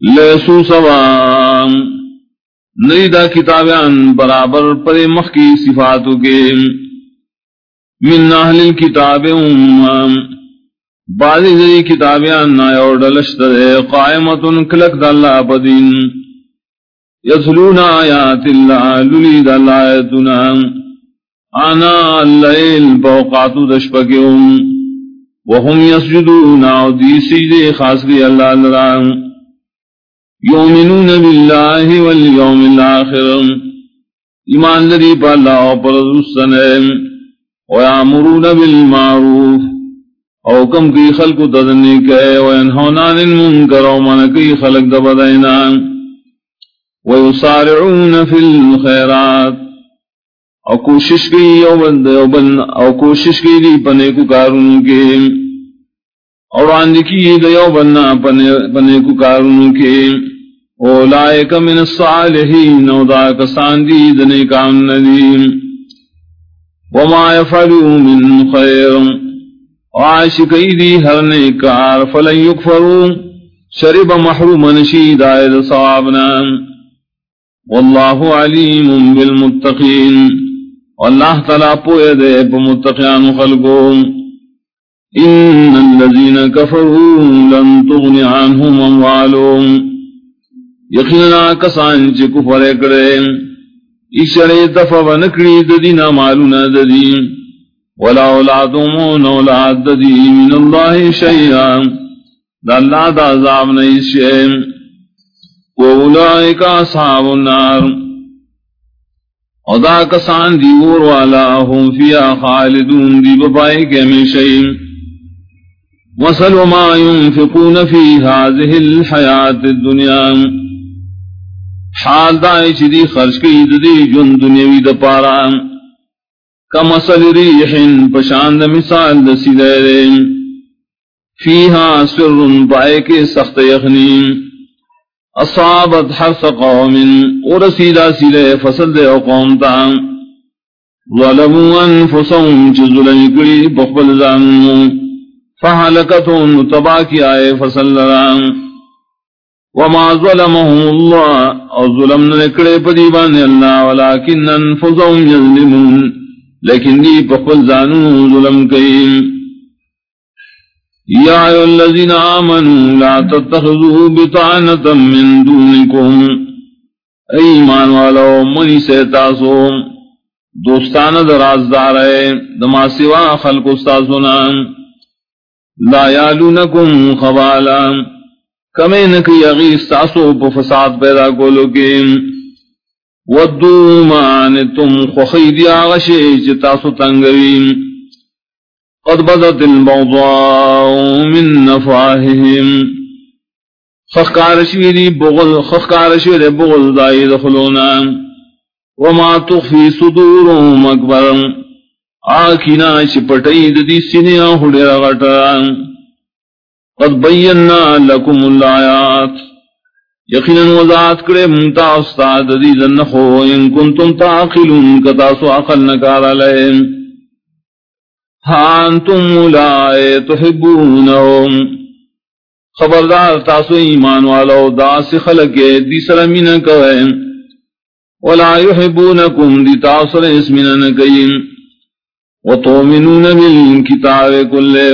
لیسو سوام۔ نئی دا کتابیان برابر پر مخ کی صفاتو کے۔ من اہل کتاب امم۔ بعضی زی کتابیان نایا اور ڈلشت دے۔ قائمتن کلک دا اللہ پدین یسلون آیات اللہ للی دا اللہ آیتنا۔ آنا اللیل بوقات دشپکیوں۔ وهم یسجدون آو دی سجدے خاص کی اللہ لرام۔ یومنون باللہ والیوم الاخر. ایمان لدی پا اللہ و پر رسن ویامرون بالمعروف. او کم کی خلق تدنی کے. وینہونان المنکر و من کی خلق دبدینا ویسارعون فی الخیرات. او کوشش کی او بند او بند او کوشش کی دی پنے کو کارون کے اور آندی کی دیو بننا پنے کو کارون کے۔ اولائک من الصالحین او دا کسان دی دنے کام ندیم وما یفعلو من خیر۔ وعاشقی دی ہر نیکار، فلن یکفرو شرب محروم نشید آئید صوابنا واللہ علیم بالمتقین۔ واللہ تلا پوئے دے پمتقیان خلقوں۔ ان الذین کفروا لن تغنی عنہم اموالهم یقینا کسان چی کفر کرے. ایشر دفع ونکڑی ددینا مالونا ددی. ولا اولادهم اولاد ددی. من اللہ شیئا دا اللہ دا عذاب نیشے وولائک اصحاب النار. او دا کسان دی اور والا ہم فیا خالدون دی ببائی کے میں شئی وصل ما ينفقون في هذه الحياة الدنيا۔ حال دائی چی دی خرچ کی دی جن دنیاوی دا پارا۔ کم اصل ریحن پشاند مثال دسی دے۔ فیہا سر پائے کے سخت یخنی اصابت حرس قوم اور سیدہ سیدے فصل قوم تا۔ ظلموا انفسهم چی ظلم کری بخبل زانو فحلکتون تباکی آئے فصل لرام وما ظلمهم الله او ظلم نکڑے پدی بانے اللہ ولیکن انفضهم یظلمون لیکن دی پخل زانو ظلم کئیم یا ایو الذین آمنوا لا تتخذوا بطعنتا من دونکم ایمان والا منی سے تاسو دوستان درازدار ہے، دما سوا خلق استاسونا لا یالونکم خبالا کمے نکی اغی ساسو پا فساد پیدا کولو کی ودو مانتم خوخید آغشی چتاسو تنگوی. قد بدت البغضاء من نفاہهم خخکارشوی دی بغل خخکارشوی دی بغل دائی دخلونا. وما تخفی صدورهم اکبر. آکینا چپٹی دی سنیا ہوڑی رغٹران قد بینا لکم الآیات۔ یقینا وضاعت کرے منتا استاد دی ذنخو ان کنتم تاقلون کتاسو عقل نکار علیہم ہانتم اولائے تحبونہم۔ خبردار تاسو ایمان والو دا سی خلقے دی سلمین کوئے۔ ولا يحبونكم دی تاثر اسمنا نکیم وطومنون بالکتاب کلے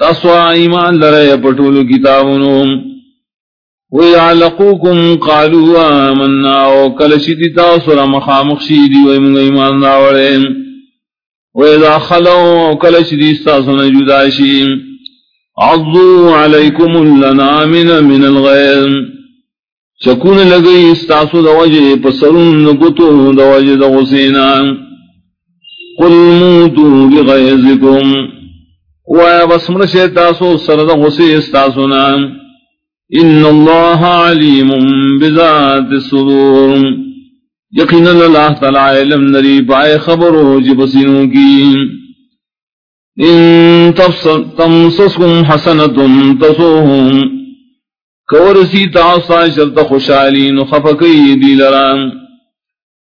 تسوا ایمان لرے پٹول کتابنو ویعلقوکم قالوا آمنا او کلشی تاثر مخامخ شیدی ویمون ایمان داورے ویذا خلو کلشی تاثر جداشی عضو علیکم اللنامن من الغیر چکون لگئی استاسو دوجہ پسرون نگتو دوجہ دوسینا قل موتو وایا تاسو سرد غسی استاسونا ان اللہ علیم بذات الصدور. اللہ تعالی علم نری پائے خبر ہو جبسینوں کی. ان تمسسکم حسنت تسوہم. کورسی تاسا شرط خوشالین خفقی دی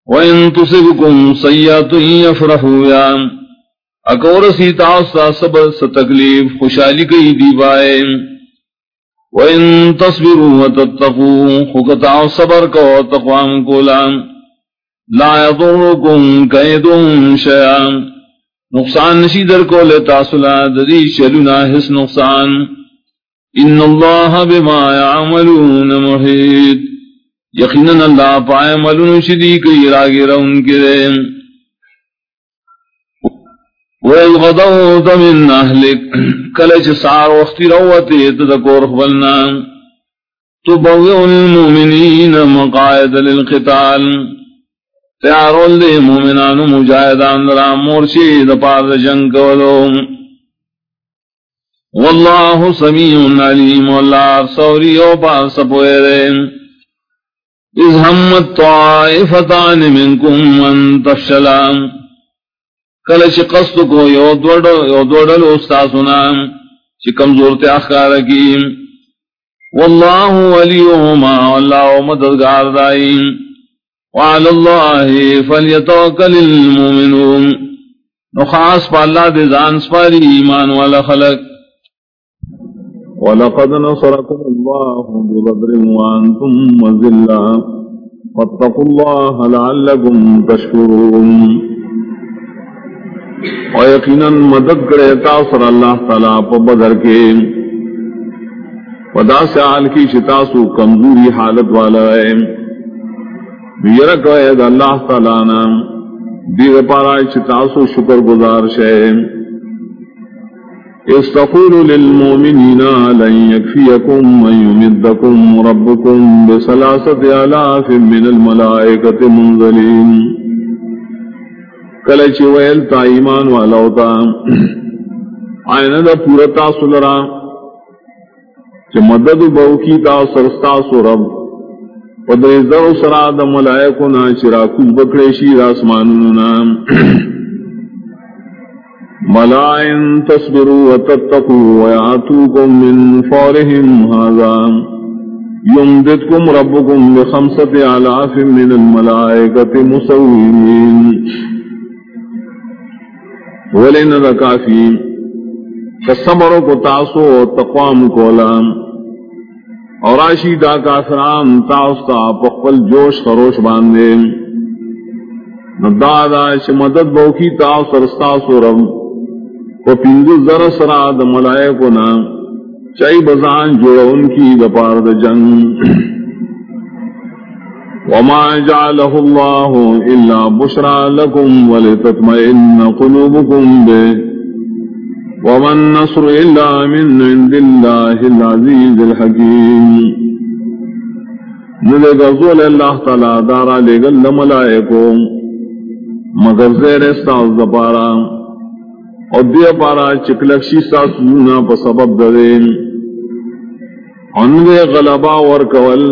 وَإِن تُصِبْكُمْ سَيَّةٌ يَفْرَحُوا يَا اکور سی تاستا سب ستکلیف خوشحالی کئی دیوائے وَإِن تَصْبِرُوا وَتَتَّقُوا خُكَتَعُ صَبَرْ كَوْ تَقْوَامْ كُولَامْ لَا يَضُرُّكُمْ كَيْدٌ شَيْئًا نقصان نشیدر کو لیتا صلح دری شلنا حس نقصان. ان اللہ بما يعملون محیط. یقینا اللہ پائے ملون شدی کئی راگی رون کرے وَإِذْ غَدَوْتَ مِنْ أَهْلِكَ، کلچ سار وقتی روتی تذکور خبلنا تبوئ المؤمنین مقاعد للقتال. تیارول دے مومنان مجاہدان درا مورشی دپار جنگ کولو. واللہ سمیع علیم واللہ سوری او پاس سپوئے دے اذ ہمت طائفتان منکم من تفشلان. کلچ قصد کو یو دوڑل استاسنا چی کمزور تے اخکار کی واللہ ولیہما واللہ مددگار دائی. وعلى الله فليتوكل المؤمنون. نخاص پا اللہ دے زان سپاری ایمان والا خلق. ولقد نصركم الله ببدر وانتم مزلا فاتقوا الله لعلكم تشكرون. اور یقیناً مدد کرے تاثر اللہ تعالیٰ پا بدر کے. پدا سے آل کی شتاسو کمزوری حالت والا ہے. بیرک یرک اللہ تعالیٰ نام دیر پارا شتاسو شکر گزار شے. استقول للمؤمنین لن یکفیکم من یمدکم ربکم بسلاست آلاف من الملائکت منزلین. کلچ ویل تا ایمان والا ہوتا آئین دا پورتا سلرا چ مدد بو کی تا سرستا سورب پدر زر سرا دا ملائکو نا چرا کچھ بکڑے شیر آسمانونا ملائن تصبروا وتتقوا ويعتوكم من فورهم هذا. يمددكم ربكم بخمسة آلاف من الملائكة مسومين. ولی نہ کافی کسمروں کو تاسو تقوام اور آشی دا کافران تاستا پقبل جوش خروش باندے ندادا چھ مدد بوکی تاس رستاسو رم کو پینگو ذر سرا دا ملائکو نا چائی بزان جوڑا ان کی دا پار دا جنگ. وما جعله الله إلا بشرى لكم ولتطمئن قلوبكم به وما النصر إلا من عند الله العزيز الحكيم نلے غزول اللہ تعالی دارا لے گل ملائکو مگر زیر استاز دپارا. اور دیا پارا چکلکشی ساس زونا پا سبب ددین انوے غلبا ورکول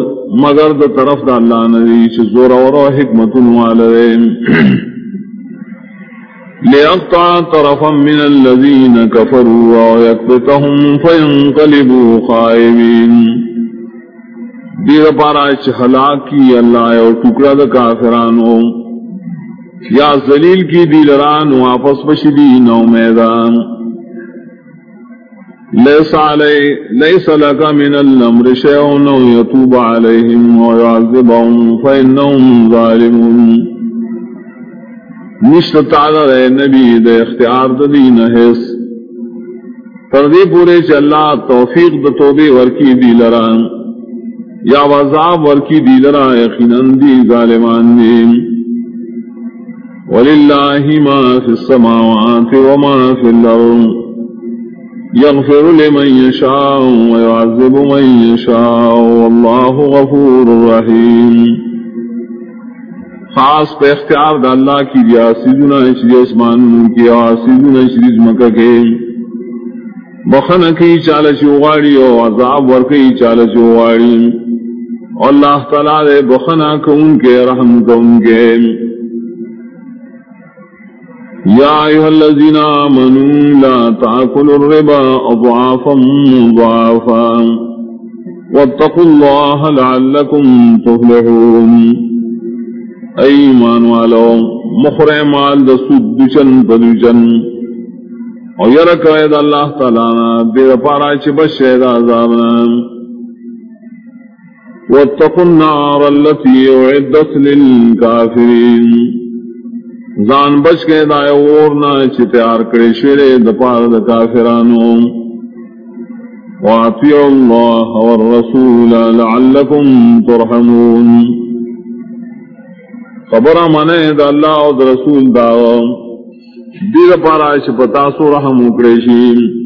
مگر دا طرف دا اللہ نبی چھ زور اور حکمت والدین ليقطع طرفا من الذين كفروا ويكبتهم فينقلبوا خائبين دیر پارا چھ ہلاکی اللہ اور ٹکڑا دا کافرانو. یا ذلیل کی دیلران، واپس بشدی نو میدان. ليس علي ليس لك من الأمر شيء أو يتوب عليهم ويعذبهم فإنهم ظالمون. نشت تعالی رہے نبی دے اختیار دین حس. تردی پورے چ اللہ توفیق د توبے ورکی دی لران یا وذاب ورکی دی لرا یقینا دی ظالمان دی وللہ ما فی السماوات وما فی الارض. يغفر لمن يشاء ويعذب من يشاء والله غفور رحيم خاص پہ اختیار دا اللہ کی دیا سیدنا شری اسمان کی اور سیدنا شری مکہ کے. بخن کی چال چوغاڑی اور عذاب ورکی چال چوغاڑی اور اللہ تعالیٰ دے بخنا کو ان کے، رحم کو ان کے. يا أيها الذين آمنوا لا تأكلوا الربا أضعافا مضاعفا واتقوا الله لعلكم تفلحون. أيمان ولو مخرع مال دسود دشن بدشن. اور یرک وید اللہ تعالیٰ دیر پارا چھ بشید آزابنا واتقوا النار التي أعدت للكافرين. زان بچ کے دائے ورنا چی تیار کرے شیرے دپار دا کافرانو. واتیو اللہ والرسول لعلکم ترحمون. خبر منے دا اللہ و دا رسول دا. دیر پارا چی پتاسو رحم اکڑے شیم.